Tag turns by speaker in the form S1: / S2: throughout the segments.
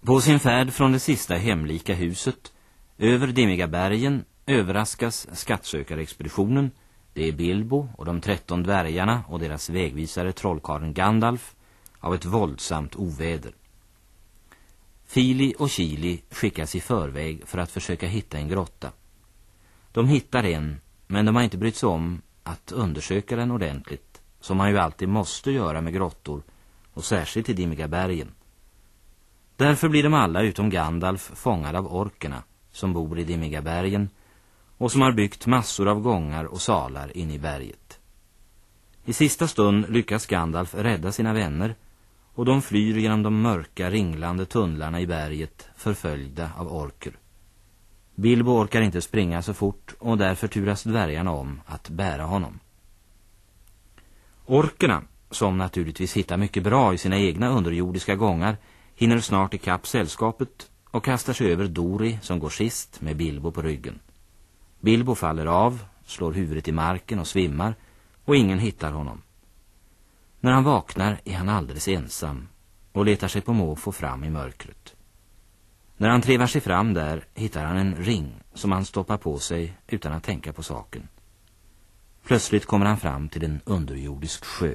S1: På sin färd från det sista hemlika huset över dimmiga bergen överraskas skattsökarexpeditionen, det är Bilbo och de tretton dvärgarna och deras vägvisare trollkaren Gandalf av ett våldsamt oväder. Fili och Kili skickas i förväg för att försöka hitta en grotta. De hittar en, men de har inte brytt sig om att undersöka den ordentligt, som man ju alltid måste göra med grottor, och särskilt i dimmiga bergen. Därför blir de alla utom Gandalf fångade av orkerna, som bor i dimmiga bergen, och som har byggt massor av gångar och salar in i berget. I sista stund lyckas Gandalf rädda sina vänner och de flyr genom de mörka ringlande tunnlarna i berget förföljda av orker. Bilbo orkar inte springa så fort och därför turas dvärgarna om att bära honom. Orkerna, som naturligtvis hittar mycket bra i sina egna underjordiska gångar, hinner snart i kapp sällskapet och kastar sig över Dori som går sist med Bilbo på ryggen. Bilbo faller av, slår huvudet i marken och svimmar och ingen hittar honom. När han vaknar är han alldeles ensam och letar sig på måfå fram i mörkret. När han trevar sig fram där hittar han en ring som han stoppar på sig utan att tänka på saken. Plötsligt kommer han fram till en underjordisk sjö.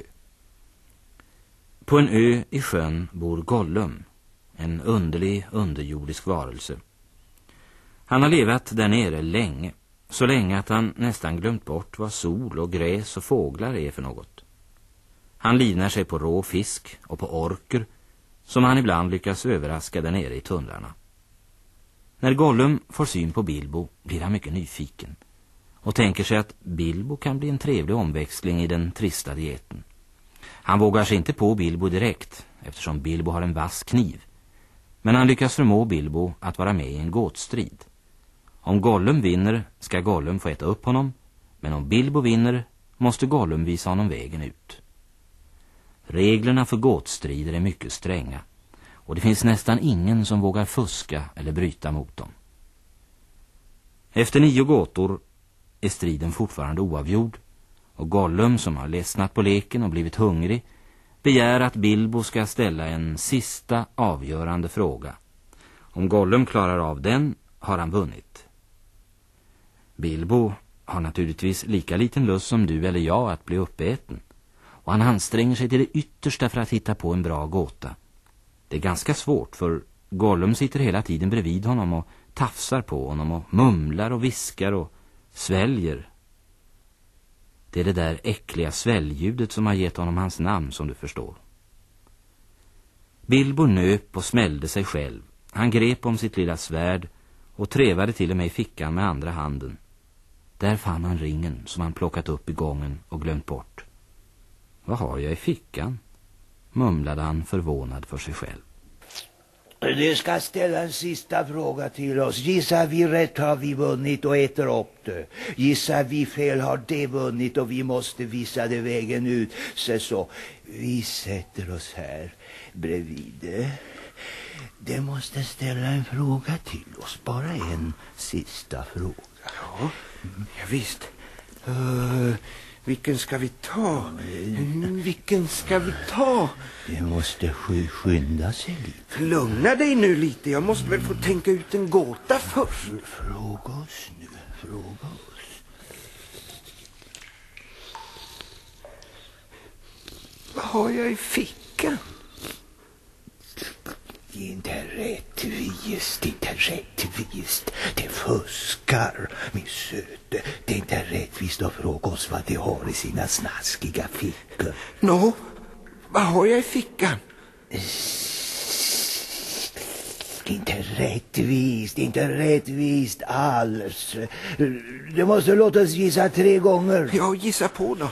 S1: På en ö i sjön bor Gollum, en underlig underjordisk varelse. Han har levat där nere länge, så länge att han nästan glömt bort vad sol och gräs och fåglar är för något. Han livnar sig på rå fisk och på orker som han ibland lyckas överraska där nere i tunnlarna. När Gollum får syn på Bilbo blir han mycket nyfiken och tänker sig att Bilbo kan bli en trevlig omväxling i den trista dieten. Han vågar sig inte på Bilbo direkt eftersom Bilbo har en vass kniv. Men han lyckas förmå Bilbo att vara med i en gåtstrid. Om Gollum vinner ska Gollum få äta upp honom, men om Bilbo vinner måste Gollum visa honom vägen ut. Reglerna för gåtstrider är mycket stränga och det finns nästan ingen som vågar fuska eller bryta mot dem. Efter nio gåtor är striden fortfarande oavgjord och Gollum som har ledsnat på leken och blivit hungrig begär att Bilbo ska ställa en sista avgörande fråga. Om Gollum klarar av den har han vunnit. Bilbo har naturligtvis lika liten lust som du eller jag att bli uppäten och han anstränger sig till det yttersta för att hitta på en bra gåta. Det är ganska svårt för Gollum sitter hela tiden bredvid honom och tafsar på honom och mumlar och viskar och sväljer. Det är det där äckliga svälgljudet som har gett honom hans namn som du förstår. Bilbo nöp och smällde sig själv. Han grep om sitt lilla svärd och trevade till och med i fickan med andra handen. Där fann han ringen som han plockat upp i gången och glömt bort. Vad har jag i fickan? mumlade han förvånad för sig själv.
S2: Du ska ställa en sista fråga till oss. Gissar vi rätt har vi vunnit och äter upp det. Gissar vi fel har det vunnit och vi måste visa det vägen ut. Så, så. Vi sätter oss här bredvid det. Måste ställa en fråga till oss. Bara en sista fråga.
S3: Ja, ja visst. Uh, vilken ska vi ta? Mm, vilken ska vi ta?
S2: Det måste skynda sig lite.
S3: Lugna dig nu lite. Jag måste väl få tänka ut en gåta först.
S2: Fråga oss nu. Fråga oss.
S3: Vad har jag i fickan?
S2: Det är inte rättvist, det är inte rättvist. Det fuskar, min söte. Det är inte rättvist att fråga oss vad de har i sina snaskiga fickor.
S3: Nå, no, vad har jag i fickan?
S2: Det är inte rättvist, det är inte rättvist alls. Du måste låta oss gissa tre gånger.
S3: Ja, gissa på då.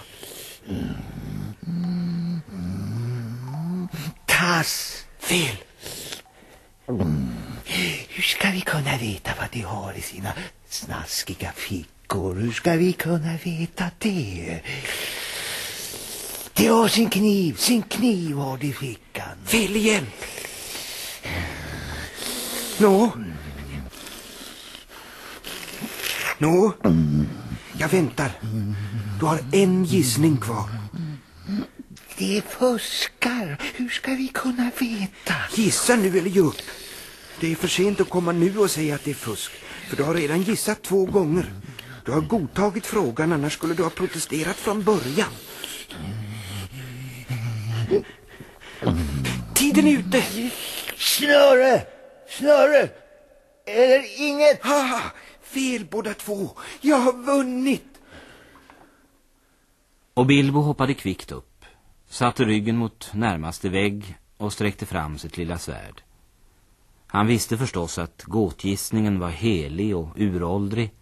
S2: Mm. Mm. Tass.
S3: Fel.
S2: Mm. Hur ska vi kunna veta vad de har i sina snaskiga fickor? Hur ska vi kunna veta det? De har sin kniv, sin kniv har de i fickan.
S3: Igen. Nå? Nå? Jag väntar. Du har en gissning kvar.
S2: Det fuskar. Hur ska vi kunna veta?
S3: Gissa nu eller ge upp. Det är för sent att komma nu och säga att det är fusk. För du har redan gissat två gånger. Du har godtagit frågan, annars skulle du ha protesterat från början. Tiden är ute!
S2: Snöre! Snöre! Eller inget?
S3: Haha, fel båda två. Jag har vunnit.
S1: Och Bilbo hoppade kvickt upp, satte ryggen mot närmaste vägg och sträckte fram sitt lilla svärd. Han visste förstås att gåtgissningen var helig och uråldrig.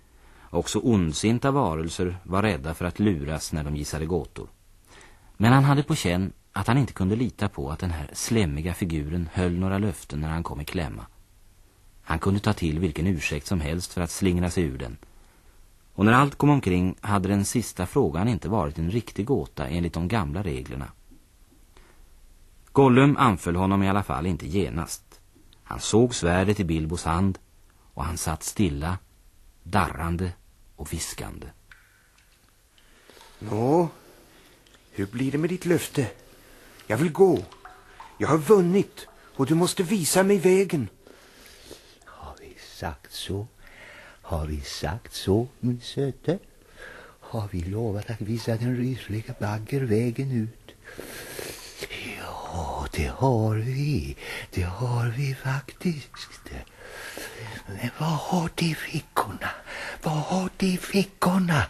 S1: Också ondsinta varelser var rädda för att luras när de gissade gåtor. Men han hade på känn att han inte kunde lita på att den här slemmiga figuren höll några löften när han kom i klämma. Han kunde ta till vilken ursäkt som helst för att slingra sig ur den. Och när allt kom omkring hade den sista frågan inte varit en riktig gåta enligt de gamla reglerna. Gollum anföll honom i alla fall inte genast. Han såg svärdet i Bilbos hand och han satt stilla, darrande och viskande.
S3: Nå, hur blir det med ditt löfte? Jag vill gå. Jag har vunnit och du måste visa mig vägen.
S2: Har vi sagt så? Har vi sagt så, min söte? Har vi lovat att visa den rysliga bagger vägen ut? Det har vi. Det har vi faktiskt. Men vad har de i fickorna? Vad har de i fickorna?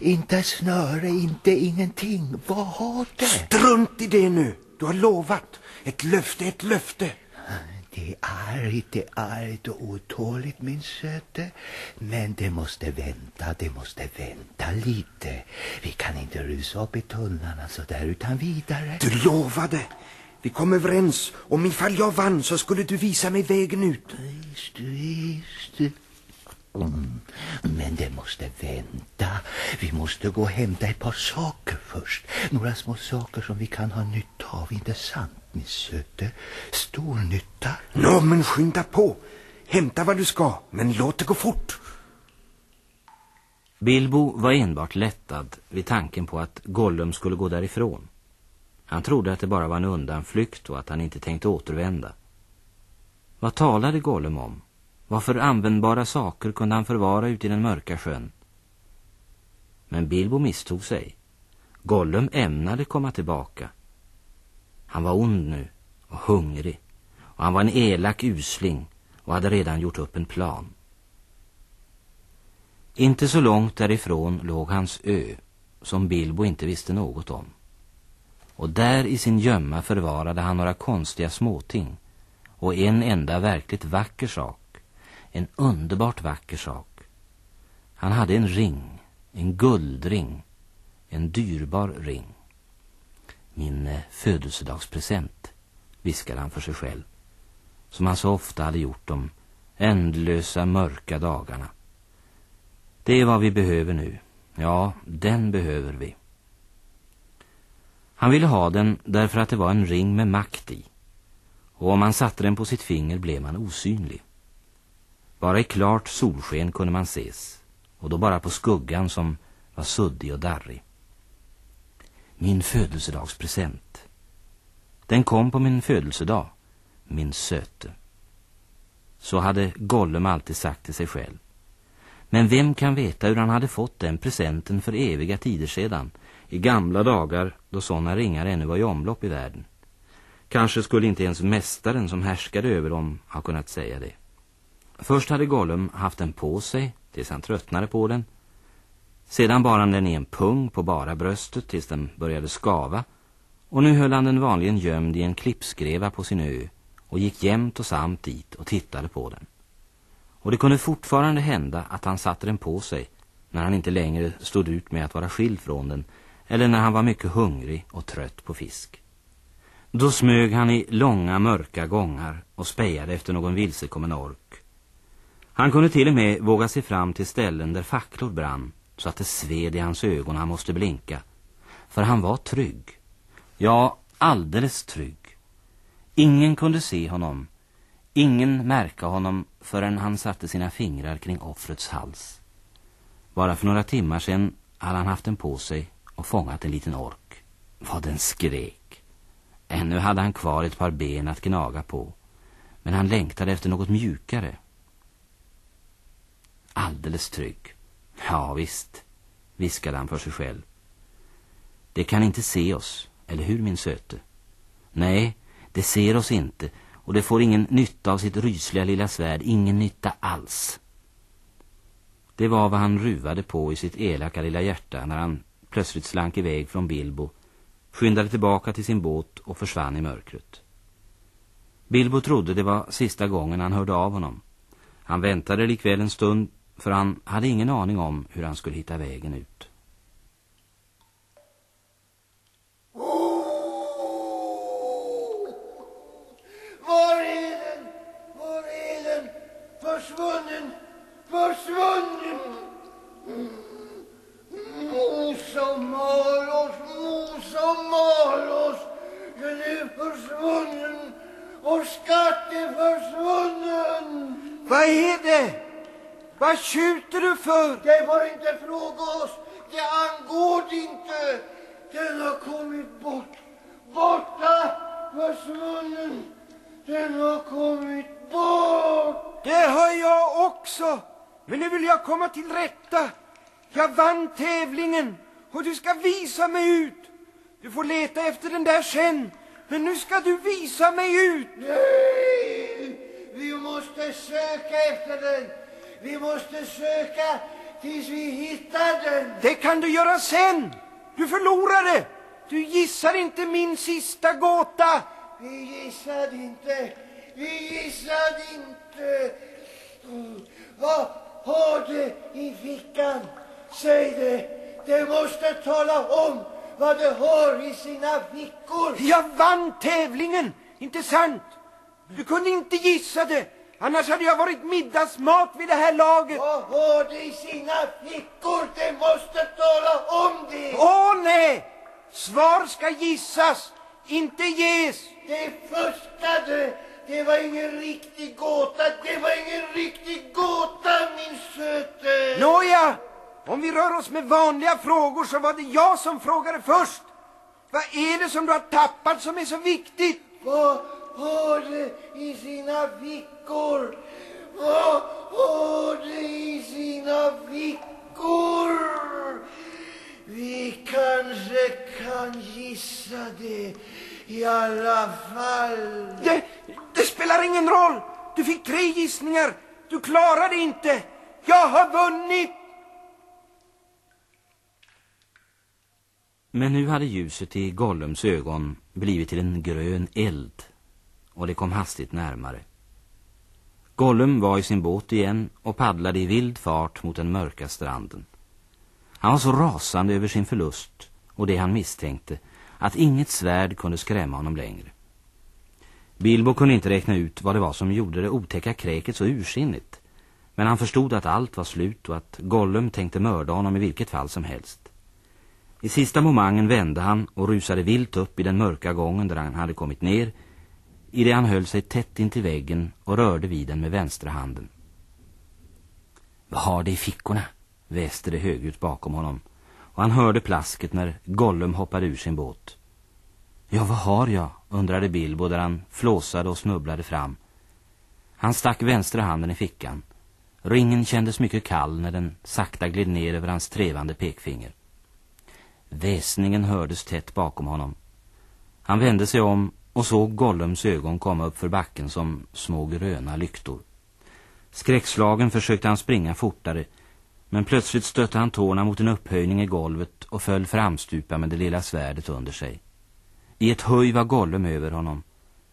S2: Inte snöre, inte ingenting. Vad har det?
S3: Strunt i det nu. Du har lovat. Ett löfte, ett löfte.
S2: Det är argt, det är argt och otåligt min söte. Men det måste vänta, det måste vänta lite. Vi kan inte rusa upp i tunnlarna så där utan vidare.
S3: Du lovade. Vi kom överens. Om ifall jag vann så skulle du visa mig vägen ut.
S2: Visst, visst. Mm. Men det måste vänta. Vi måste gå och hämta ett par saker först. Några små saker som vi kan ha nytta av, inte sant, min söte? Stor nytta.
S3: Nå, men skynda på. Hämta vad du ska, men låt det gå fort.
S1: Bilbo var enbart lättad vid tanken på att Gollum skulle gå därifrån. Han trodde att det bara var en undanflykt och att han inte tänkte återvända. Vad talade Gollum om? Vad för användbara saker kunde han förvara ute i den mörka sjön? Men Bilbo misstog sig. Gollum ämnade komma tillbaka. Han var ond nu och hungrig. Och han var en elak usling och hade redan gjort upp en plan. Inte så långt därifrån låg hans ö, som Bilbo inte visste något om. Och där i sin gömma förvarade han några konstiga småting och en enda verkligt vacker sak. En underbart vacker sak. Han hade en ring, en guldring, en dyrbar ring. Min eh, födelsedagspresent, viskade han för sig själv. Som han så ofta hade gjort de ändlösa mörka dagarna. Det är vad vi behöver nu. Ja, den behöver vi. Han ville ha den därför att det var en ring med makt i. Och om man satte den på sitt finger blev man osynlig. Bara i klart solsken kunde man ses. Och då bara på skuggan som var suddig och darrig. Min födelsedagspresent. Den kom på min födelsedag, min söte. Så hade Gollum alltid sagt till sig själv. Men vem kan veta hur han hade fått den presenten för eviga tider sedan, i gamla dagar då sådana ringar ännu var i omlopp i världen. Kanske skulle inte ens mästaren som härskade över dem ha kunnat säga det. Först hade Gollum haft den på sig tills han tröttnade på den. Sedan bar han den i en pung på bara bröstet tills den började skava. Och nu höll han den vanligen gömd i en klippskreva på sin ö och gick jämt och samt dit och tittade på den. Och det kunde fortfarande hända att han satte den på sig när han inte längre stod ut med att vara skild från den eller när han var mycket hungrig och trött på fisk. Då smög han i långa mörka gångar och spejade efter någon vilsekommen ork. Han kunde till och med våga sig fram till ställen där facklor brann så att det sved i hans ögon han måste blinka. För han var trygg. Ja, alldeles trygg. Ingen kunde se honom. Ingen märka honom förrän han satte sina fingrar kring offrets hals. Bara för några timmar sedan hade han haft den på sig och fångat en liten ork. Vad den skrek. Ännu hade han kvar ett par ben att gnaga på. Men han längtade efter något mjukare. Alldeles trygg. Ja, visst, viskade han för sig själv. Det kan inte se oss, eller hur min söte? Nej, det ser oss inte och det får ingen nytta av sitt rysliga lilla svärd, ingen nytta alls. Det var vad han ruvade på i sitt elaka lilla hjärta när han plötsligt slank iväg från Bilbo, skyndade tillbaka till sin båt och försvann i mörkret. Bilbo trodde det var sista gången han hörde av honom. Han väntade likväl en stund för han hade ingen aning om hur han skulle hitta vägen ut.
S4: Var är den? Var är den? Försvunnen! Försvunnen! Mos och malos, mos och malos. Den är försvunnen. Vår skatt är försvunnen.
S3: Vad är det? Vad tjuter du för?
S4: Det får inte fråga oss. Det angår inte. Den har kommit bort. Borta, försvunnen. Den har kommit bort.
S3: Det har jag också. Men nu vill jag komma till rätta. Jag vann tävlingen och du ska visa mig ut. Du får leta efter den där sen. Men nu ska du visa mig ut.
S4: Nej! Vi måste söka efter den. Vi måste söka tills vi hittar den.
S3: Det kan du göra sen. Du förlorade. Du gissar inte min sista gåta.
S4: Vi gissade inte. Vi gissade inte. Vad har du i fickan? Säg det. Det måste tala om vad du har i sina fickor.
S3: Jag vann tävlingen, inte sant? Du kunde inte gissa det. Annars hade jag varit middagsmat vid det här laget.
S4: Vad har du i sina fickor? Det måste tala om det.
S3: Åh nej! Svar ska gissas, inte ges.
S4: Det fuskade. Det var ingen riktig gåta. Det var ingen riktig gåta, min söte.
S3: Nåja, om vi rör oss med vanliga frågor så var det jag som frågade först. Vad är det som du har tappat som är så viktigt?
S4: Vad har i sina fickor? Vad har du i sina fickor? Vi kanske kan gissa det i alla fall.
S3: Det, det spelar ingen roll. Du fick tre gissningar. Du klarade inte. Jag har vunnit.
S1: Men nu hade ljuset i Gollums ögon blivit till en grön eld och det kom hastigt närmare. Gollum var i sin båt igen och paddlade i vild fart mot den mörka stranden. Han var så rasande över sin förlust och det han misstänkte att inget svärd kunde skrämma honom längre. Bilbo kunde inte räkna ut vad det var som gjorde det otäcka kräket så ursinnigt. Men han förstod att allt var slut och att Gollum tänkte mörda honom i vilket fall som helst. I sista momangen vände han och rusade vilt upp i den mörka gången där han hade kommit ner i det han höll sig tätt in till väggen och rörde vid den med vänstra handen. Vad har det i fickorna? väste det högljutt bakom honom och han hörde plasket när Gollum hoppade ur sin båt. Ja, vad har jag? undrade Bilbo där han flåsade och snubblade fram. Han stack vänstra handen i fickan. Ringen kändes mycket kall när den sakta gled ner över hans trevande pekfinger. Väsningen hördes tätt bakom honom. Han vände sig om och såg Gollums ögon komma upp för backen som små gröna lyktor. Skräckslagen försökte han springa fortare, men plötsligt stötte han tårna mot en upphöjning i golvet och föll framstupa med det lilla svärdet under sig. I ett höj var Gollum över honom,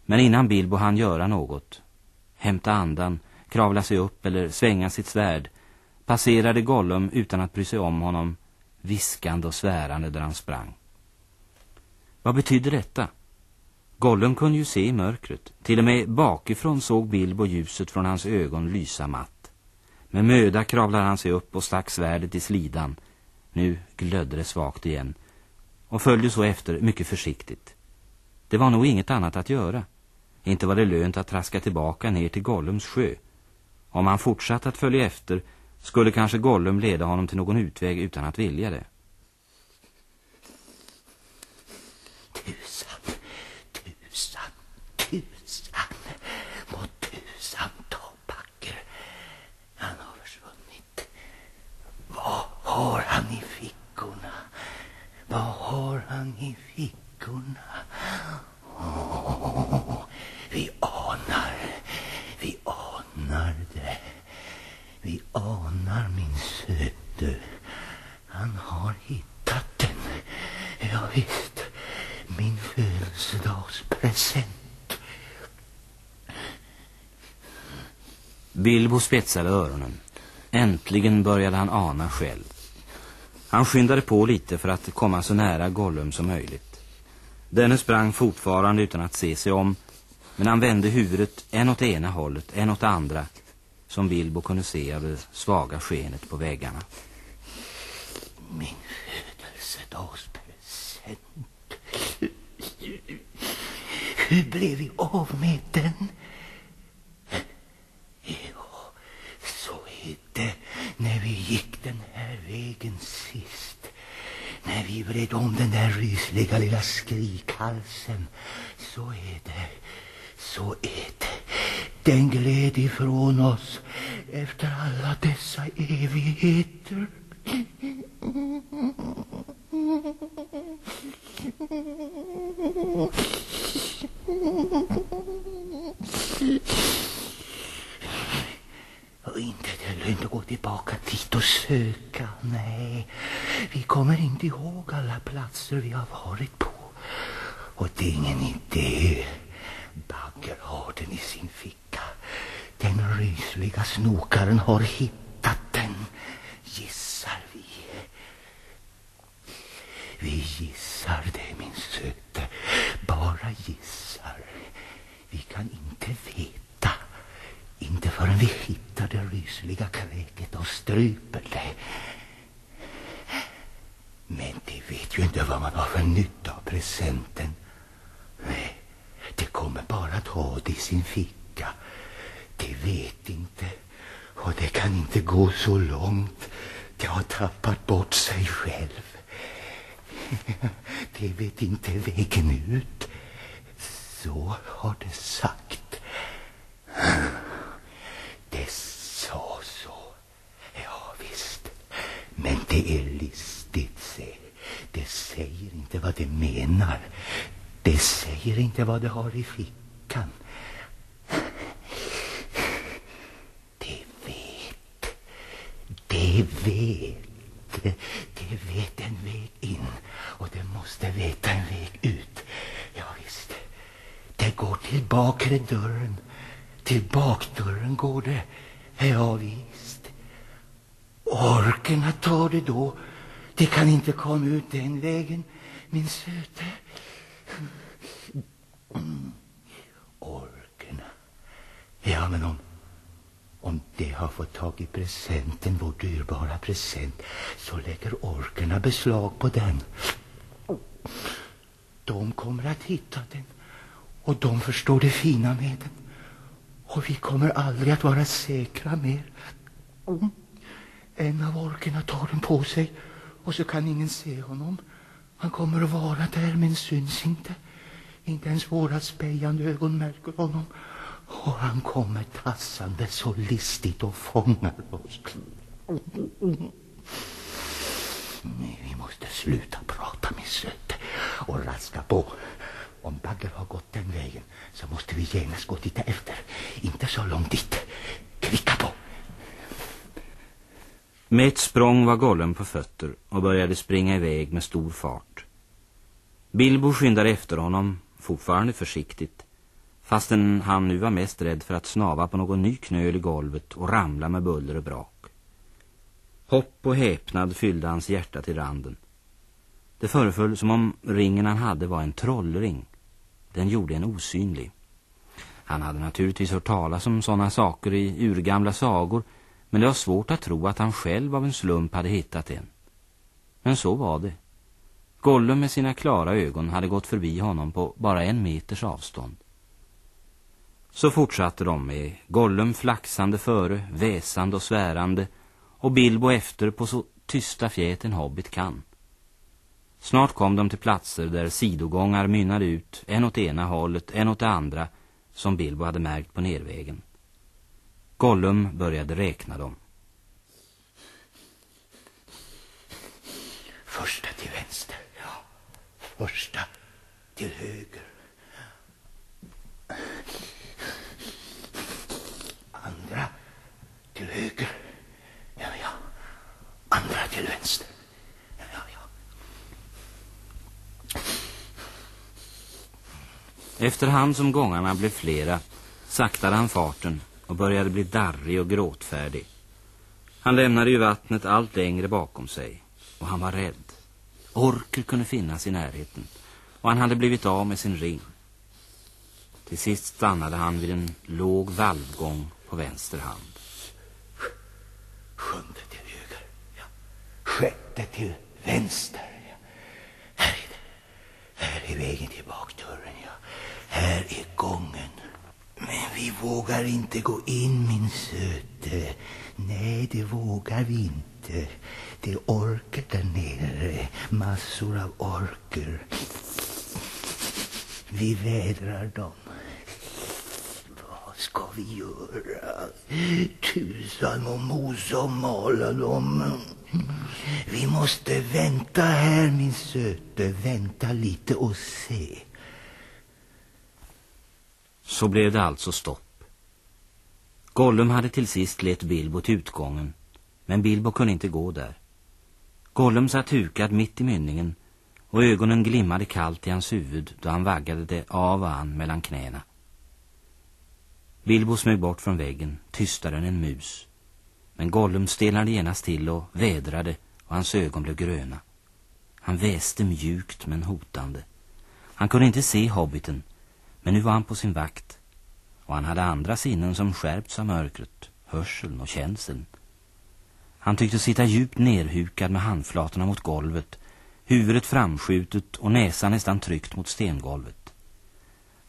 S1: men innan Bilbo hann göra något, hämta andan, kravla sig upp eller svänga sitt svärd, passerade Gollum utan att bry sig om honom, viskande och svärande där han sprang. Vad betyder detta? Gollum kunde ju se i mörkret. Till och med bakifrån såg Bilbo ljuset från hans ögon lysa matt. Med möda kravlade han sig upp och stack svärdet i slidan. Nu glödde det svagt igen. Och följde så efter mycket försiktigt. Det var nog inget annat att göra. Inte var det lönt att traska tillbaka ner till Gollums sjö. Om han fortsatte att följa efter skulle kanske Gollum leda honom till någon utväg utan att vilja det.
S4: Tusan, har han i fickorna?
S2: Vad har han i fickorna? Oh, vi anar, vi anar det. Vi anar min söte. Han har hittat den. Ja visst, min födelsedagspresent.
S1: Bilbo spetsade öronen. Äntligen började han ana själv. Han skyndade på lite för att komma så nära Gollum som möjligt. Denne sprang fortfarande utan att se sig om, men han vände huvudet en åt ena hållet, en åt andra, som Bilbo kunde se av det svaga skenet på väggarna.
S2: Min födelsedagspresent. Hur blev vi av med den? Ja, så är det när vi gick den här vägen sist. När vi vred om den där rysliga lilla skrikhalsen. Så är det. Så är det. Den gled ifrån oss efter alla dessa evigheter. Och inte det lönt att gå tillbaka dit och söka. Nej, vi kommer inte ihåg alla platser vi har varit på. Och det är ingen idé. Bagger har den i sin ficka. Den rysliga snokaren har hittat den, gissar vi. Vi gissar det, min söte. Bara gissar. Vi kan inte veta. Förrän vi hittar det rysliga kväket och stryper det. Men de vet ju inte vad man har för nytta av presenten. Nej, de kommer bara att ha det i sin ficka. De vet inte. Och det kan inte gå så långt. De har tappat bort sig själv. De vet inte vägen ut. Så har det sagt. Det sa så. Ja, visst. Men det är listigt, se. Det säger inte vad det menar. Det säger inte vad det har i fickan. Det vet. Det vet. Det vet en väg in och det måste veta en väg ut. Ja, visst. Det går till bakre dörren. Till bakdörren går det. Ja, visst. Orkerna tar det då. Det kan inte komma ut den vägen, min söte. Mm. Orkerna. Ja, men om, om de har fått tag i presenten, vår dyrbara present, så lägger orkerna beslag på den. De kommer att hitta den och de förstår det fina med den. Och vi kommer aldrig att vara säkra mer. Mm. En av orkerna tar den på sig och så kan ingen se honom. Han kommer att vara där men syns inte. Inte ens våra spejande ögon märker honom. Och han kommer tassande så listigt och fångar oss. Nej, vi måste sluta prata, min söte, och raska på. Om Bagger har gått den vägen så måste vi genast gå titta efter. Inte så långt dit. Kvicka på!
S1: Med ett språng var Gollum på fötter och började springa iväg med stor fart. Bilbo skyndade efter honom, fortfarande försiktigt, fastän han nu var mest rädd för att snava på någon ny knöl i golvet och ramla med buller och brak. Hopp och häpnad fyllde hans hjärta till randen. Det föreföll som om ringen han hade var en trollring. Den gjorde en osynlig. Han hade naturligtvis hört talas om sådana saker i urgamla sagor, men det var svårt att tro att han själv av en slump hade hittat en. Men så var det. Gollum med sina klara ögon hade gått förbi honom på bara en meters avstånd. Så fortsatte de med Gollum flaxande före, väsande och svärande och Bilbo efter på så tysta fjät en hobbit kan. Snart kom de till platser där sidogångar mynnade ut, en åt ena hållet, en åt det andra, som Bilbo hade märkt på nervägen. Gollum började räkna dem.
S2: Första till vänster, ja. Första till höger. Andra till höger. Ja, ja. Andra till vänster. Ja, ja.
S1: Efterhand som gångarna blev flera saktade han farten och började bli darrig och gråtfärdig. Han lämnade ju vattnet allt längre bakom sig och han var rädd. Orker kunde finnas i närheten och han hade blivit av med sin ring. Till sist stannade han vid en låg valvgång på vänster hand.
S2: Sjunde till höger. Ja. Sjätte till vänster. Ja. Här är det. Här är vägen till bakdörren. Ja. Här är gången. Men vi vågar inte gå in, min söte. Nej, det vågar vi inte. Det är orker där nere. Massor av orker. Vi vädrar dem. Vad ska vi göra? Tusan och mosa och mala dem. Vi måste vänta här, min söte. Vänta lite och se.
S1: Så blev det alltså stopp. Gollum hade till sist lett Bilbo till utgången, men Bilbo kunde inte gå där. Gollum satt hukad mitt i mynningen och ögonen glimmade kallt i hans huvud då han vaggade det av och an mellan knäna. Bilbo smög bort från väggen, tystare än en mus. Men Gollum stelnade genast till och vädrade och hans ögon blev gröna. Han väste mjukt men hotande. Han kunde inte se hobbiten, men nu var han på sin vakt. Och han hade andra sinnen som skärpts av mörkret, hörseln och känseln. Han tyckte sitta djupt nerhukad med handflatorna mot golvet, huvudet framskjutet och näsan nästan tryckt mot stengolvet.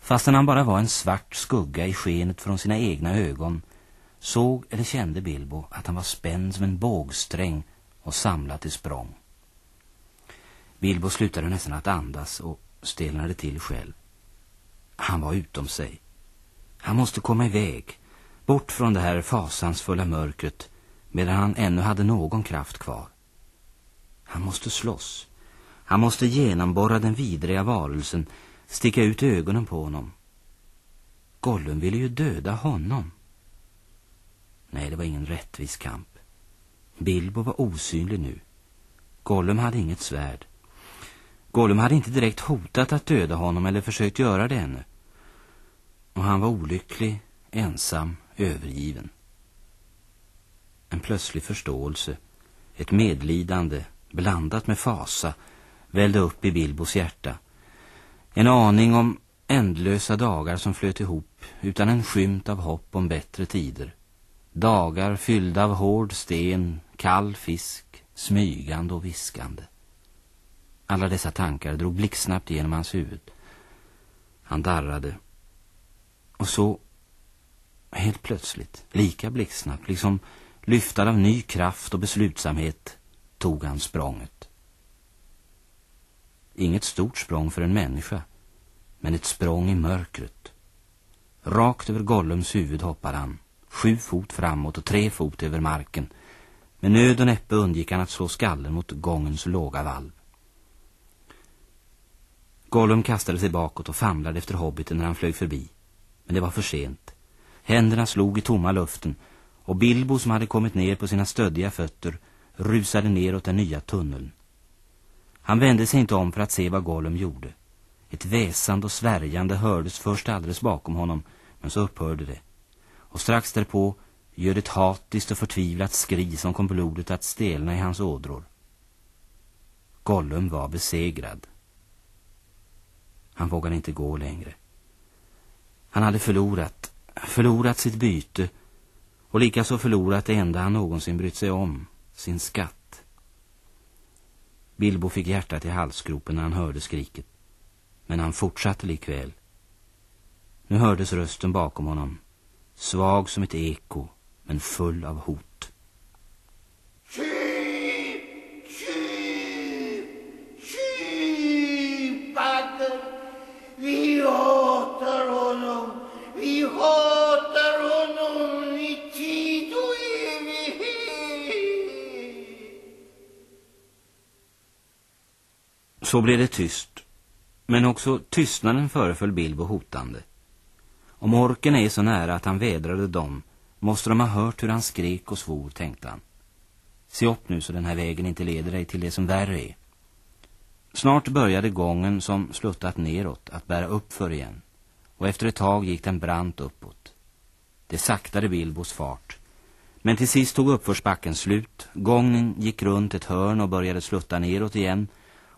S1: Fastän han bara var en svart skugga i skenet från sina egna ögon såg eller kände Bilbo att han var spänd som en bågsträng och samlad till språng. Bilbo slutade nästan att andas och stelnade till själv. Han var utom sig. Han måste komma iväg, bort från det här fasansfulla mörkret medan han ännu hade någon kraft kvar. Han måste slåss. Han måste genomborra den vidriga varelsen, sticka ut ögonen på honom. Gollum ville ju döda honom. Nej, det var ingen rättvis kamp. Bilbo var osynlig nu. Gollum hade inget svärd. Gollum hade inte direkt hotat att döda honom eller försökt göra det ännu. Och han var olycklig, ensam, övergiven. En plötslig förståelse, ett medlidande, blandat med fasa, vällde upp i Bilbos hjärta. En aning om ändlösa dagar som flöt ihop utan en skymt av hopp om bättre tider. Dagar fyllda av hård sten, kall fisk, smygande och viskande. Alla dessa tankar drog blixtsnabbt genom hans huvud. Han darrade. Och så, helt plötsligt, lika blixtsnabbt, liksom lyftad av ny kraft och beslutsamhet, tog han språnget. Inget stort språng för en människa, men ett språng i mörkret. Rakt över Gollums huvud hoppade han, sju fot framåt och tre fot över marken. Med nöd och näppe undgick han att slå skallen mot gångens låga valv. Gollum kastade sig bakåt och famlade efter hobbiten när han flög förbi. Men det var för sent. Händerna slog i tomma luften och Bilbo som hade kommit ner på sina stöddiga fötter rusade neråt den nya tunneln. Han vände sig inte om för att se vad Gollum gjorde. Ett väsande och svärjande hördes först alldeles bakom honom, men så upphörde det. Och strax därpå gör ett hatiskt och förtvivlat skri som kom blodet att stelna i hans ådror. Gollum var besegrad. Han vågade inte gå längre. Han hade förlorat, förlorat sitt byte och likaså förlorat det enda han någonsin brytt sig om, sin skatt. Bilbo fick hjärtat i halsgropen när han hörde skriket. Men han fortsatte likväl. Nu hördes rösten bakom honom, svag som ett eko, men full av hot.
S2: Vi hatar honom! Vi hatar honom i tid och evighet!
S1: Så blev det tyst Men också tystnaden föreföll Bilbo hotande. Om orken är så nära att han vädrade dem måste de ha hört hur han skrek och svor, tänkte han. Se upp nu så den här vägen inte leder dig till det som värre är. Snart började gången som sluttat neråt att bära upp för igen. Och efter ett tag gick den brant uppåt. Det saktade Bilbos fart. Men till sist tog uppförsbacken slut. Gången gick runt ett hörn och började slutta neråt igen.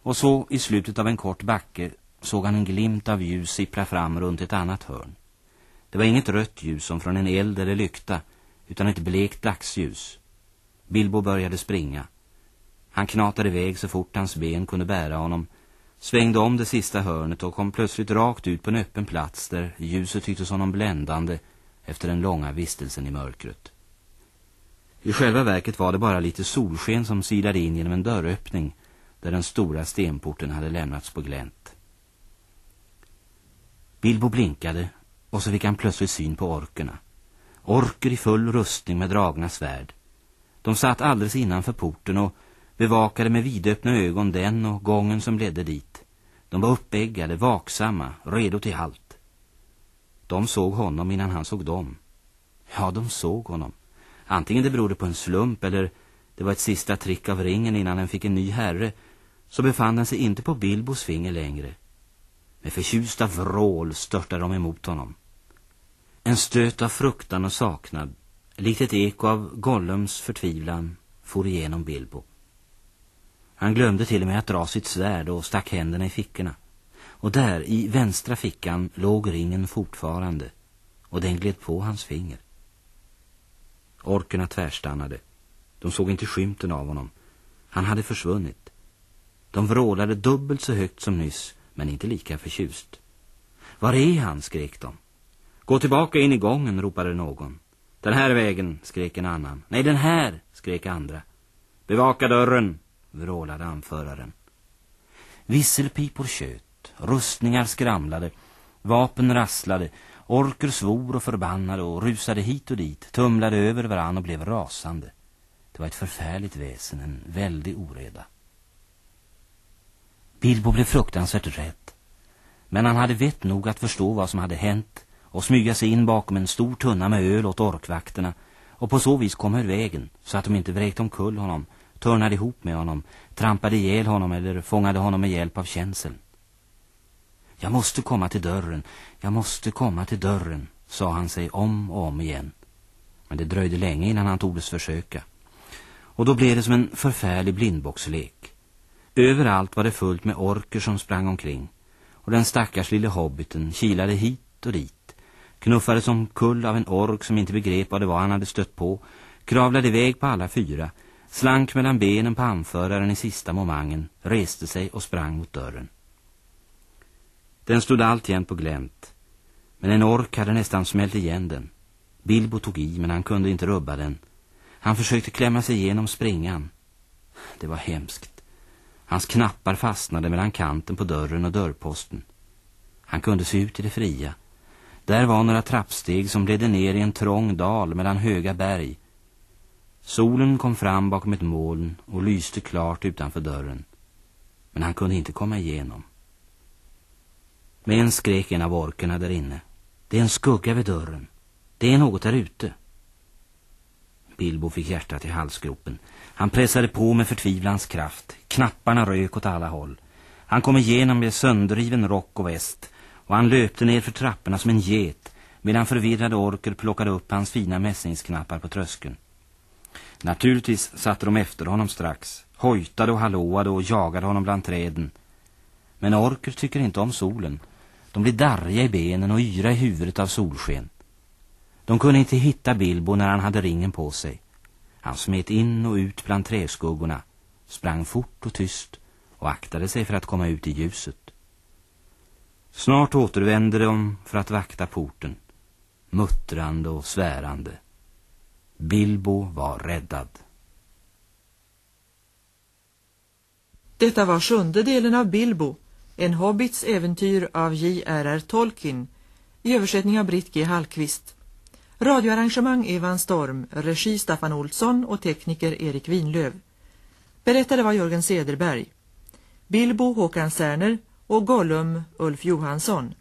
S1: Och så i slutet av en kort backe såg han en glimt av ljus sippra fram runt ett annat hörn. Det var inget rött ljus som från en eld eller lykta utan ett blekt dagsljus. Bilbo började springa. Han knatade iväg så fort hans ben kunde bära honom, svängde om det sista hörnet och kom plötsligt rakt ut på en öppen plats där ljuset tycktes honom bländande efter den långa vistelsen i mörkret. I själva verket var det bara lite solsken som silade in genom en dörröppning där den stora stenporten hade lämnats på glänt. Bilbo blinkade och så fick han plötsligt syn på orkerna. Orker i full rustning med dragna svärd. De satt alldeles innanför porten och bevakade med vidöppna ögon den och gången som ledde dit. De var uppeggade, vaksamma, redo till allt. De såg honom innan han såg dem. Ja, de såg honom. Antingen det berodde på en slump eller det var ett sista trick av ringen innan den fick en ny herre så befann den sig inte på Bilbos finger längre. Med förtjusta vrål störtade de emot honom. En stöt av fruktan och saknad, likt ett eko av Gollums förtvivlan, for igenom Bilbo. Han glömde till och med att dra sitt svärd och stack händerna i fickorna. Och där, i vänstra fickan, låg ringen fortfarande. Och den gled på hans finger. Orkerna tvärstannade. De såg inte skymten av honom. Han hade försvunnit. De vrålade dubbelt så högt som nyss, men inte lika förtjust. Var är han, skrek de. Gå tillbaka in i gången, ropade någon. Den här vägen, skrek en annan. Nej, den här, skrek andra. Bevaka dörren, vrålade anföraren. Visselpipor tjöt, rustningar skramlade, vapen rasslade, orker svor och förbannade och rusade hit och dit, tumlade över varann och blev rasande. Det var ett förfärligt väsen, en väldig oreda. Bilbo blev fruktansvärt rädd. Men han hade vett nog att förstå vad som hade hänt och smyga sig in bakom en stor tunna med öl åt orkvakterna och på så vis komma ur vägen så att de inte vräkte omkull honom, törnade ihop med honom, trampade ihjäl honom eller fångade honom med hjälp av känseln. Jag måste komma till dörren, jag måste komma till dörren, sa han sig om och om igen. Men det dröjde länge innan han tordes försöka. Och då blev det som en förfärlig blindboxlek. Överallt var det fullt med orker som sprang omkring. Och den stackars lille hobbiten kilade hit och dit knuffades som kull av en ork som inte begrep vad det var han hade stött på, kravlade iväg på alla fyra, slank mellan benen på anföraren i sista momangen, reste sig och sprang mot dörren. Den stod alltjämt på glänt, men en ork hade nästan smält igen den. Bilbo tog i, men han kunde inte rubba den. Han försökte klämma sig igenom springan. Det var hemskt. Hans knappar fastnade mellan kanten på dörren och dörrposten. Han kunde se ut i det fria. Där var några trappsteg som ledde ner i en trång dal mellan höga berg. Solen kom fram bakom ett moln och lyste klart utanför dörren. Men han kunde inte komma igenom. Med en skrek en av orkerna där inne. Det är en skugga vid dörren. Det är något där ute. Bilbo fick hjärtat i halsgropen. Han pressade på med förtvivlans kraft. Knapparna rök åt alla håll. Han kom igenom med sönderriven rock och väst och han löpte ner för trapporna som en get medan förvirrade orker plockade upp hans fina mässingsknappar på tröskeln. Naturligtvis satte de efter honom strax, hojtade och hallåade och jagade honom bland träden. Men orker tycker inte om solen. De blir darriga i benen och yra i huvudet av solsken. De kunde inte hitta Bilbo när han hade ringen på sig. Han smet in och ut bland träskuggorna, sprang fort och tyst och aktade sig för att komma ut i ljuset. Snart återvände de för att vakta porten, muttrande och svärande. Bilbo var räddad.
S5: Detta var sjunde delen av Bilbo, en hobbits äventyr av J.R.R. Tolkien, i översättning av Britt G. Hallqvist. Radioarrangemang Evan Storm, regi Staffan Olsson och tekniker Erik Winlöv. Berättade var Jörgen Sederberg. Bilbo Håkan Särner och Gollum Ulf Johansson.